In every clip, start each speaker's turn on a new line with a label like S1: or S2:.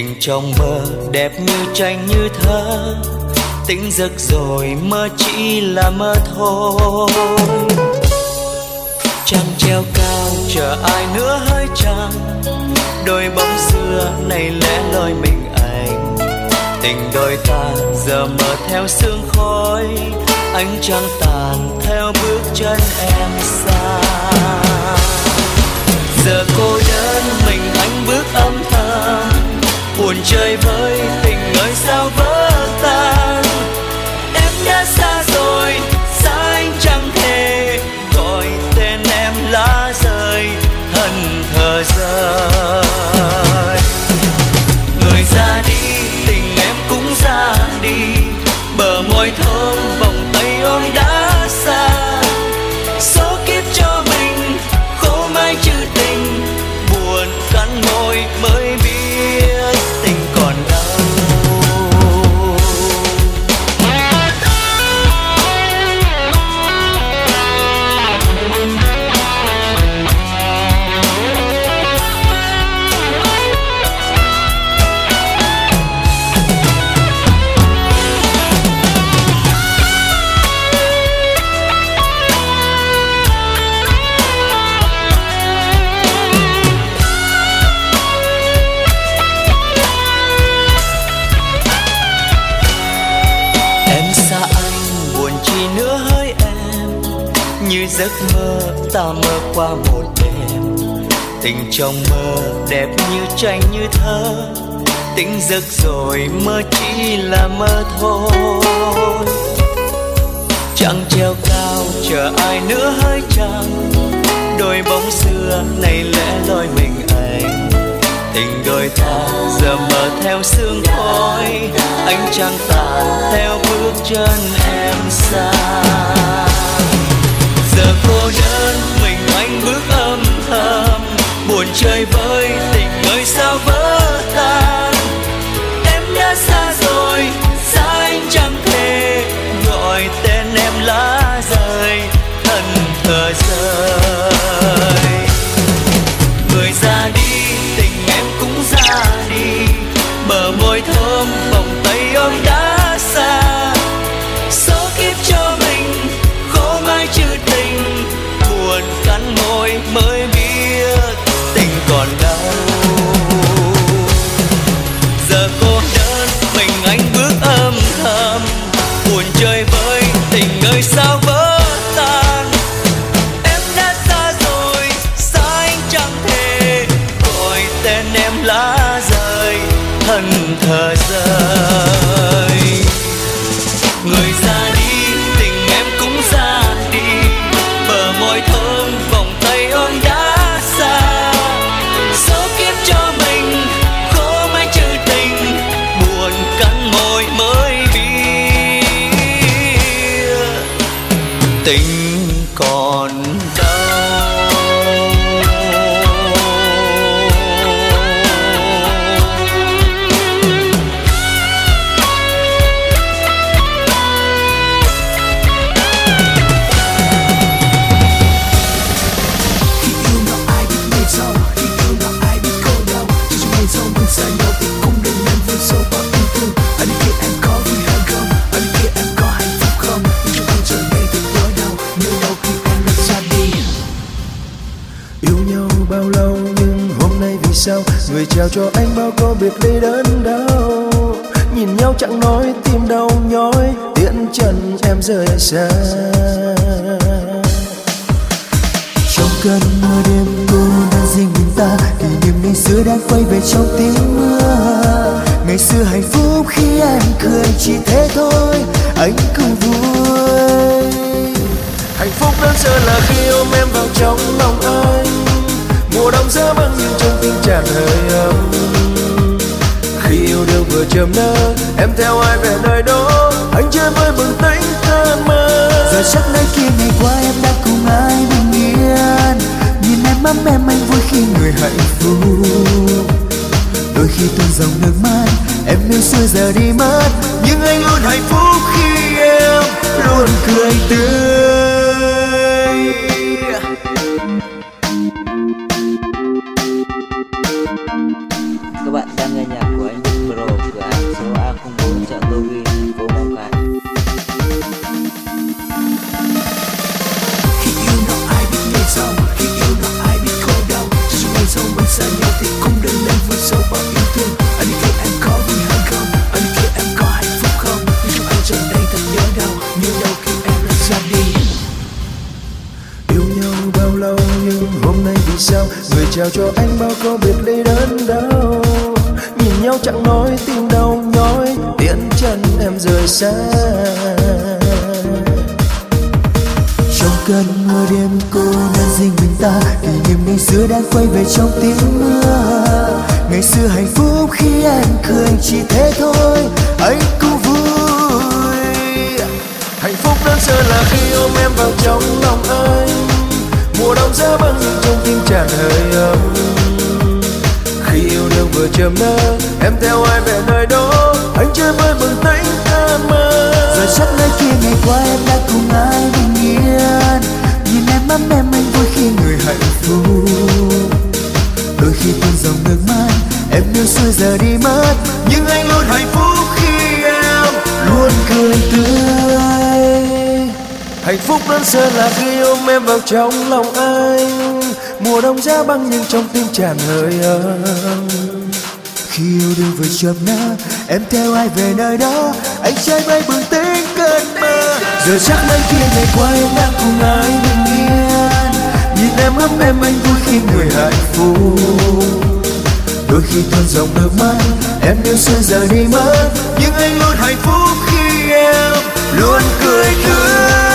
S1: tình trong mơ đẹp như tranh như thơ. Tỉnh giấc rồi mơ chỉ là mơ thôi. Trăng treo cao, chờ ai nữa hơi trăng. Đôi bóng xưa này lẽ loi mình anh. Tình đôi ta giờ mở theo sương khói. Ánh trăng tàn theo bước chân em xa. Giờ cô đơn, mình anh bước âm thầm buồn chơi với tình ơi sao vỡ tan? Trong mơ đẹp như tranh như thơ. Tỉnh giấc rồi mơ chỉ là mơ thôi. Chẳng treo cao chờ ai nữa hỡi trăng. Đôi bóng xưa này lẽ loi mình anh. Tình đôi ta giờ mờ theo sương khói. Ánh trăng tàn theo bước chân em xa giờ cô đơn mình anh bước âm thầm buồn chơi với tình người sao vỡ tan. Em đã xa rồi, xa anh chẳng thể gọi tên em lá rơi, thân thờ rơi. Người ra đi, tình em cũng ra đi, bờ môi thơm bồng chẳng thể gọi tên em lá rơi thân thờ rơi.
S2: Cơn mưa đêm cô đơn riêng mình ta. Kỷ niệm ngày xưa đang quay về trong tiếng mưa. Ngày xưa hạnh phúc khi em cười chỉ thế thôi, anh cũng vui.
S3: Hạnh phúc đơn sơ là khi ôm em vào trong lòng anh. Mùa đông giá băng nhưng trong tim tràn hơi ấm. Khi yêu đương vừa chớm nở, em theo ai về nơi đó? Anh chơi với bừng tỉnh cơn mơ.
S2: Giờ chắc nơi kia ngày qua em đã cùng mãi bình yên. Nhìn em ấm em anh vui khi người hạnh phúc. Đôi khi tuôn dòng nước mắt, em yêu xuôi giờ đi mất. Nhưng anh luôn hạnh phúc khi em luôn cười tươi.
S3: Các bạn đang nghe nhạc lâu, nhưng hôm nay vì sao người trao cho anh bao câu biệt ly đớn đau nhìn nhau chẳng nói tim đau nhói tiễn chân em rời xa.
S4: Trong cơn mưa đêm cô đơn riêng mình ta, kỷ niệm ngày xưa đang quay về trong tiếng mưa. Ngày xưa hạnh phúc khi anh cười chỉ thế thôi, anh cũng vui.
S3: Hạnh phúc đơn sơ là khi ôm em vào trong lòng anh mùa đông giá băng nhưng trong tim tràn hơi ấm. Khi yêu đương vừa chớm nở em theo ai về nơi đó? Anh chơi với bừng tánh ta mơ.
S4: Rồi chắc nơi kia ngày qua em đã cùng ai bình yên. Nhìn em ấm em, anh vui khi người hạnh phúc. Đôi khi tuôn dòng nước mắt em yêu xuôi giờ đi mất, nhưng anh luôn hạnh phúc khi em luôn cười tươi
S3: hạnh phúc đơn sơ là khi ôm em vào trong lòng anh. Mùa đông giá băng nhưng trong tim tràn hơi ấm
S4: khi yêu đương vừa chập nở em theo ai về nơi đó? Anh trai bay bừng tỉnh cơn mơ. Giờ chắc nơi kia ngày qua em đang cùng ai bình yên? Nhìn em ấm em anh vui khi người hạnh phúc. Đôi khi tuôn dòng nước mắt, em yêu xưa giờ đi mất. Nhưng anh luôn hạnh phúc khi em luôn cười tươi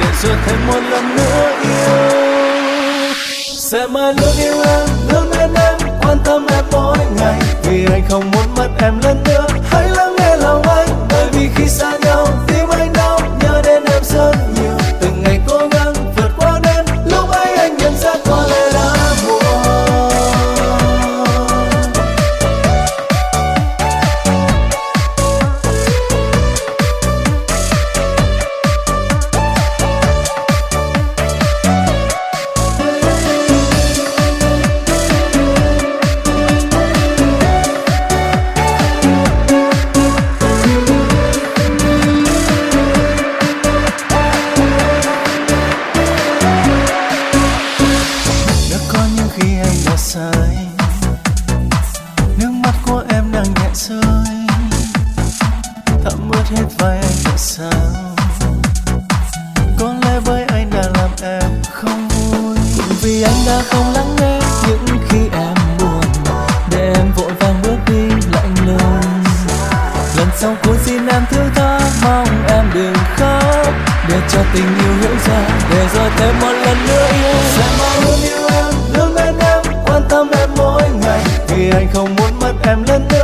S3: để rồi thêm một lần nữa yêu. Sẽ mãi luôn yêu em luôn bên em, quan tâm em mỗi ngày. Vì anh không muốn mất em lần nữa, hãy lắng nghe lòng anh. Bởi vì khi xa nhau cho tình yêu hiểu ra để rồi thêm một lần nữa yêu sẽ mãi luôn yêu em, luôn bên em, quan tâm em mỗi ngày. Vì anh không muốn mất em lần nữa.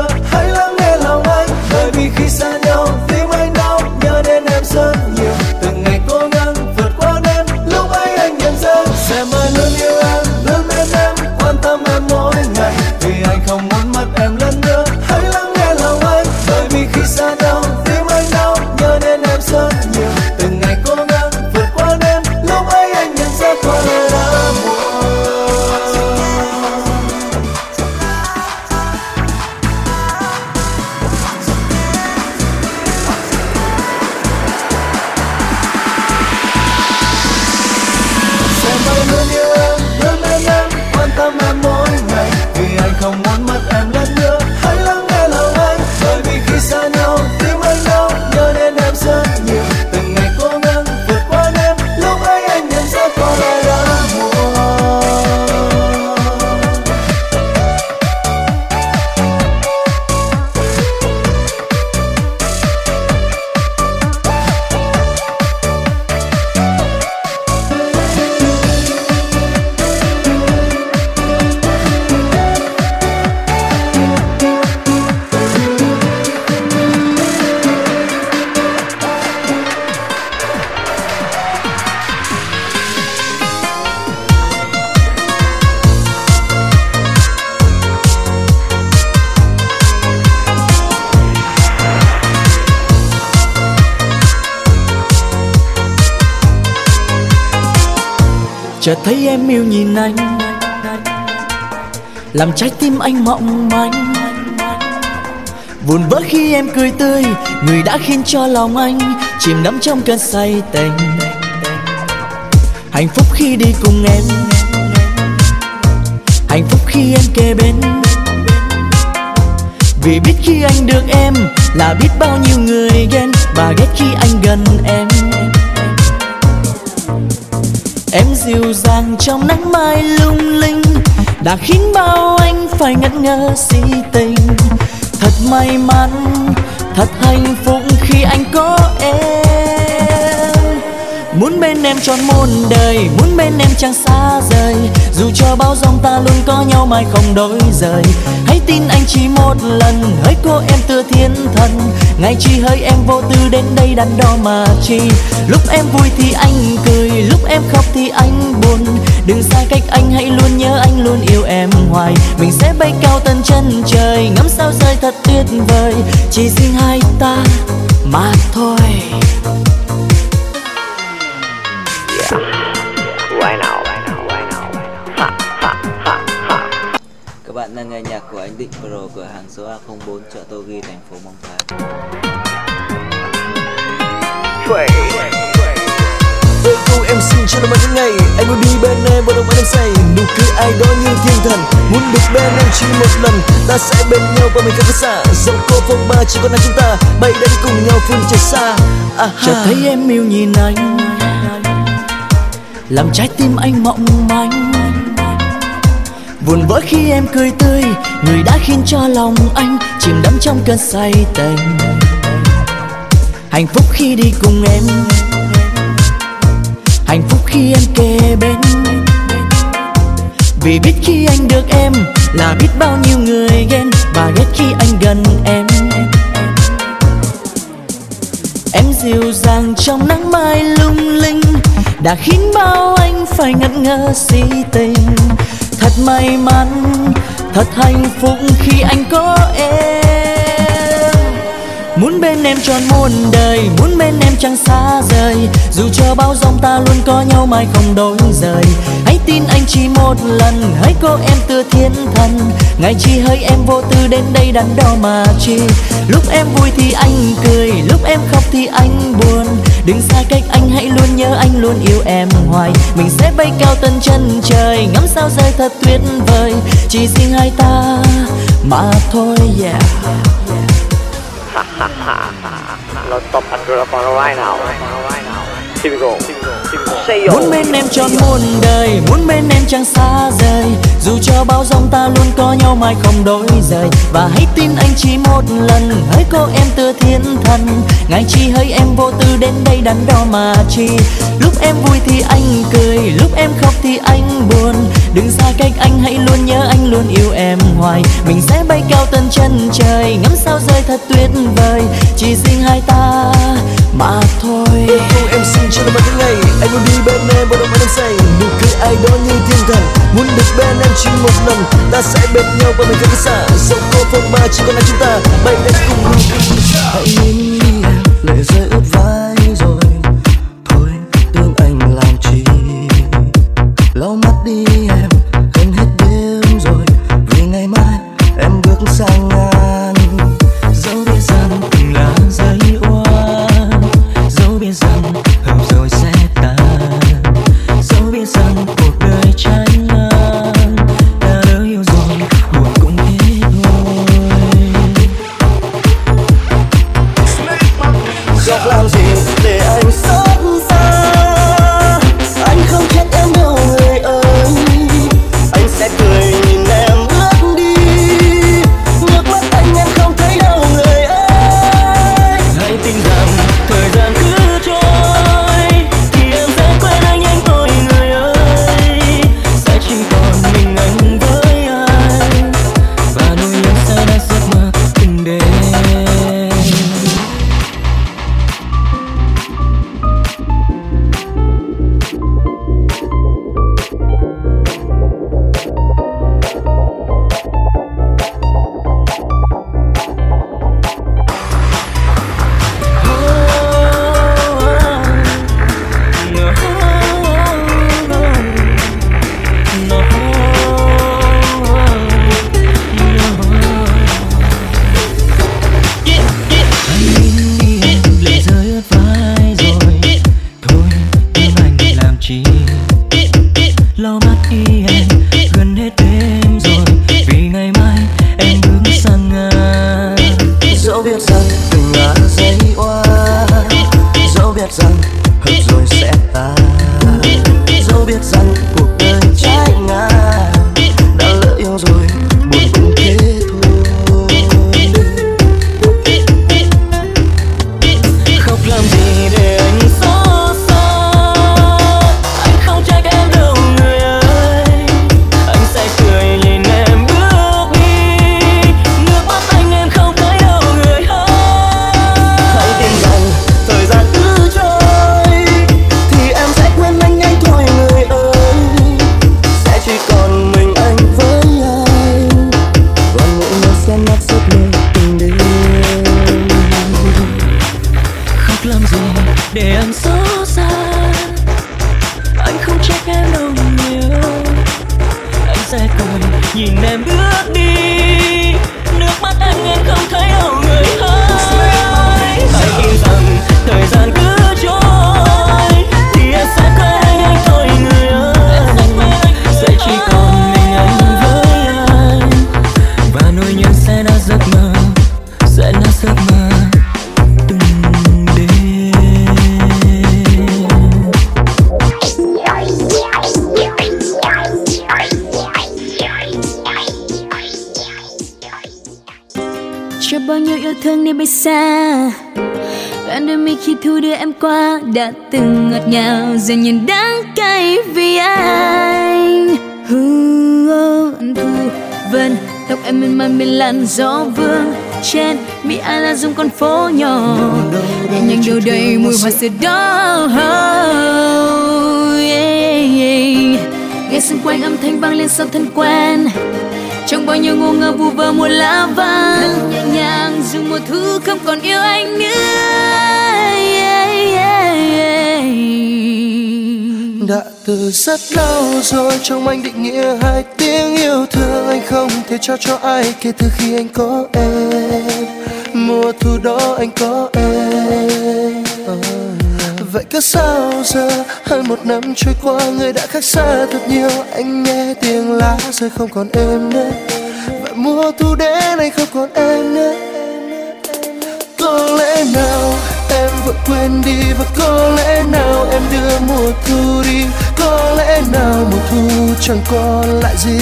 S1: Thấy em yêu nhìn anh. Làm trái tim anh mộng manh. Buồn vỡ khi em cười tươi, người đã khiến cho lòng anh chìm đắm trong cơn say tình hạnh phúc khi đi cùng em. Hạnh phúc khi em kề bên. Vì biết khi anh được em là biết bao nhiêu người ghen, và ghét khi anh gần em em dịu dàng trong nắng mai lung linh, đã khiến bao anh phải ngất ngơ si tình. Thật may mắn, thật hạnh phúc khi anh có em. Muốn bên em trọn muôn đời, muốn bên em chẳng xa rời. Dù cho bao dòng ta luôn có nhau mãi không đổi rời. Hãy tin anh chỉ một lần, hỡi cô em tựa thiên thần ngày chi hơi em vô tư đến đây đắn đo mà chi. Lúc em vui thì anh cười, lúc em khóc thì anh buồn. Đừng xa cách anh, hãy luôn nhớ anh, luôn yêu em hoài. Mình sẽ bay cao tận chân trời, ngắm sao rơi thật tuyệt vời. Chỉ riêng hai ta mà thôi.
S5: Đang nghe nhạc của anh Định Pro cửa hàng số A04 chợ Tô Ghi thành phố Móng Cái.
S2: Ôi cô em xin cho năm những ngày. Anh muốn đi bên em và đồng anh em say. Nụ cười ai đó như thiên thần. Muốn được bên em chỉ một lần Ta sẽ bên nhau và mình không có xa Dẫu cô phong ba chỉ còn là chúng ta. Bay đến cùng nhau phương trời xa. À,
S1: chợt thấy em yêu nhìn anh. Làm trái tim anh mộng manh buồn vỡ khi em cười tươi, người đã khiến cho lòng anh chìm đắm trong cơn say tình hạnh phúc khi đi cùng em, hạnh phúc khi em kề bên. Vì biết khi anh được em là biết bao nhiêu người ghen và ghét khi anh gần em. Em dịu dàng trong nắng mai lung linh, đã khiến bao anh phải ngẩn ngơ si tình thật may mắn, thật hạnh phúc khi anh có em. Muốn bên em trọn muôn đời, muốn bên em chẳng xa rời. Dù cho bao dòng ta luôn có nhau mãi không đổi rời. Hãy tin anh chỉ một lần, hãy có em tựa thiên thần. Ngày chi hơi em vô tư đến đây đắn đo mà chi. Lúc em vui thì anh cười, lúc em khóc thì anh buồn đừng xa cách anh hãy luôn nhớ anh luôn yêu em hoài. Mình sẽ bay cao tận chân trời ngắm sao rơi thật tuyệt vời. Chỉ riêng hai ta mà thôi yeah. Muốn bên em trọn muôn đời Muốn bên em chẳng xa rời dù cho bao dòng ta luôn có nhau mãi không đổi rời Và hãy tin anh chỉ một lần, Hỡi cô em tựa thiên thần. Ngài chi hỡi em vô tư đến đây đắn đo mà chi. Lúc em vui thì anh cười, Lúc em khóc thì anh buồn. Đừng xa cách anh, hãy luôn nhớ anh luôn yêu em hoài. Mình sẽ bay cao tận chân trời, Ngắm sao rơi thật tuyệt vời. Chỉ riêng hai ta mà thôi.
S2: Ôi cô em xin cho năm những ngày Anh muốn đi bên em và đồng anh em say. Nụ cười ai đó như thiên thần. Muốn được bên em chỉ một lần Ta sẽ bên nhau và mình không có xa. Dẫu cô phong ba chỉ còn là chúng ta. Bay đến cùng.
S6: Hãy nhìn rằng hợp rồi sẽ tan. Dẫu biết rằng cuộc đời trái ngang
S7: thương nên bay xa. Đoạn đôi mi khi thu đưa em qua Đã từng ngọt ngào giờ nhìn đắng cay vì anh. Hương thu vân Tóc em mềm mại bên làn gió vương. Trên mi ai là dung con phố nhỏ. Nhẹ nhàng đâu đầy mùi hoa sữa đỏ yeah, yeah. Nghe xung quanh âm thanh vang lên sau thân quen trong bao nhiêu ngô ngơ vu vơ mùa lá vàng nhẹ nhàng dù mùa thu không còn yêu anh nữa yeah, yeah, yeah.
S4: đã từ rất lâu rồi trong anh định nghĩa hai tiếng yêu thương anh không thể trao cho ai kể từ khi anh có em mùa thu đó anh có em oh vậy cứ sao giờ? Hơn một năm trôi qua, người đã khác xa thật nhiều. Anh nghe tiếng lá rơi không còn em nữa. Và mùa thu đến anh không còn em nữa. Có lẽ nào em vội quên đi và có lẽ nào em đưa mùa thu đi? Có lẽ nào mùa thu chẳng còn lại gì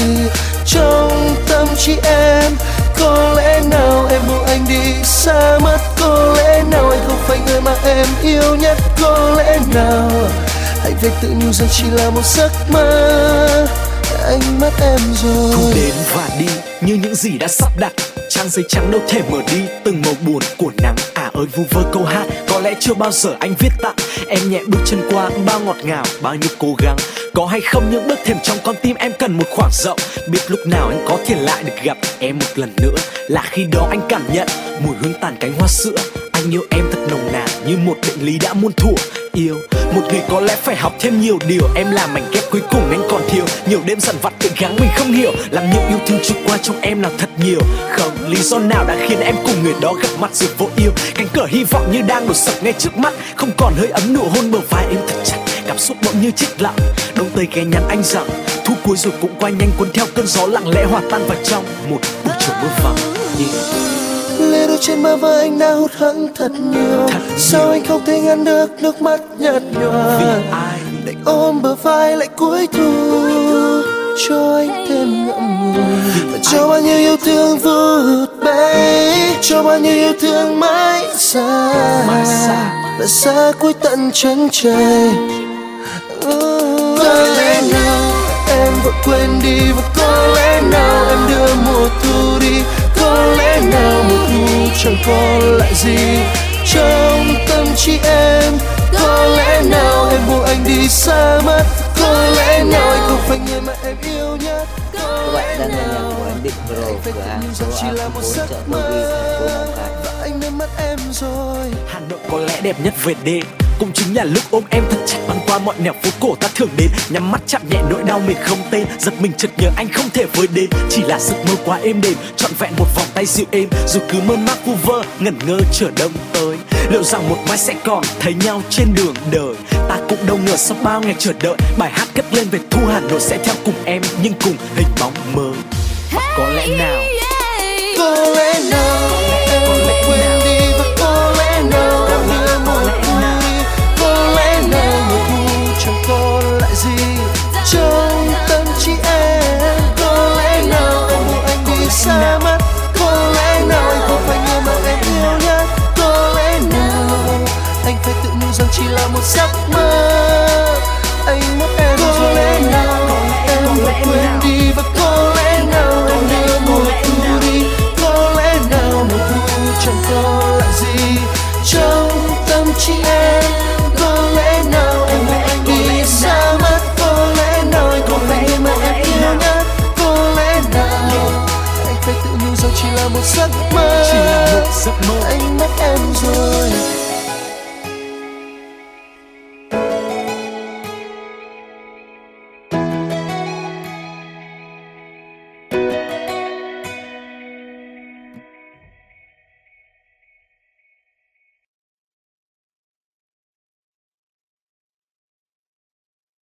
S4: trong tâm trí em? Có lẽ nào em buông anh đi xa mất có lẽ nào anh không phải người mà em yêu nhất? Có lẽ nào hạnh về tự nhủ rằng chỉ là một giấc mơ? Anh mất em rồi.
S8: Thu đến và đi, như những gì đã sắp đặt. Trang giấy trắng đâu thể mở đi từng màu buồn của nắng à vu vơ câu hát, có lẽ chưa bao giờ anh viết tặng em nhẹ bước chân qua bao ngọt ngào, bao nhiêu cố gắng. Có hay không những bước thềm trong con tim em cần một khoảng rộng. Biết lúc nào anh có thể lại được gặp em một lần nữa, là khi đó anh cảm nhận mùi hương tàn cánh hoa sữa anh yêu em thật nồng nàn như một định lý đã muôn thuở. Yêu, một người có lẽ phải học thêm nhiều điều. Em là mảnh ghép cuối cùng anh còn thiếu. Nhiều đêm dằn vặt tự gắng mình không hiểu. Làm những yêu thương trôi qua trong em nào thật nhiều. Không lý do nào đã khiến em cùng người đó gặp mặt rồi vô yêu cánh cửa hy vọng như đang đổ sập ngay trước mắt. Không còn hơi ấm nụ hôn bờ vai em thật chặt. Cảm xúc bỗng như chết lặng. Đông tây ghé nhắn anh rằng thu cuối rồi cũng qua nhanh cuốn theo cơn gió lặng lẽ hòa tan vào trong một buổi chiều mưa vàng. Yeah
S4: lê đôi trên má vai anh đã hụt hẫng
S8: thật nhiều.
S4: Sao anh không thể ngăn được nước mắt nhạt nhòa?
S8: Vì ai?
S4: Định ôm bờ vai lại cuối thu cho anh thêm ngậm ngùi. Và cho bao nhiêu yêu thương vụt bay cho bao nhiêu yêu thương mãi xa.
S8: Mãi xa.
S4: và xa cuối tận chân trời. Có lẽ nào? em vội quên đi và có lẽ nào em đưa mùa thu đi có lẽ nào mùa thu chẳng còn lại gì? Trong tâm trí em có lẽ nào em buông anh đi xa mất? Có lẽ nào anh không phải người mà em yêu nhất?
S5: Các bạn đang nghe nhạc của anh Định Pro cửa hàng số
S4: chỉ là
S5: A04
S4: một
S5: chợ
S4: giấc
S5: Tô Ghi, thành phố
S4: mơ
S5: Móng Cái.
S4: và anh đã mất em rồi.
S8: Hà Nội có lẽ đẹp nhất về đêm cũng chính là lúc ôm em thật chặt băng qua mọi nẻo phố cổ ta thường đến. Nhắm mắt chạm nhẹ nỗi đau mình không tên. Giật mình chợt nhớ anh không thể với đến. Chỉ là giấc mơ quá êm đềm trọn vẹn một vòng tay dịu êm. Dù cứ mơ mác vu vơ ngẩn ngơ chờ đông tới. Liệu rằng một mai sẽ còn thấy nhau trên đường đời? Ta cũng đâu ngờ sau bao ngày chờ đợi bài hát cất lên về thu hà nội sẽ theo cùng em nhưng cùng hình bóng mơ có lẽ nào?
S4: có lẽ nào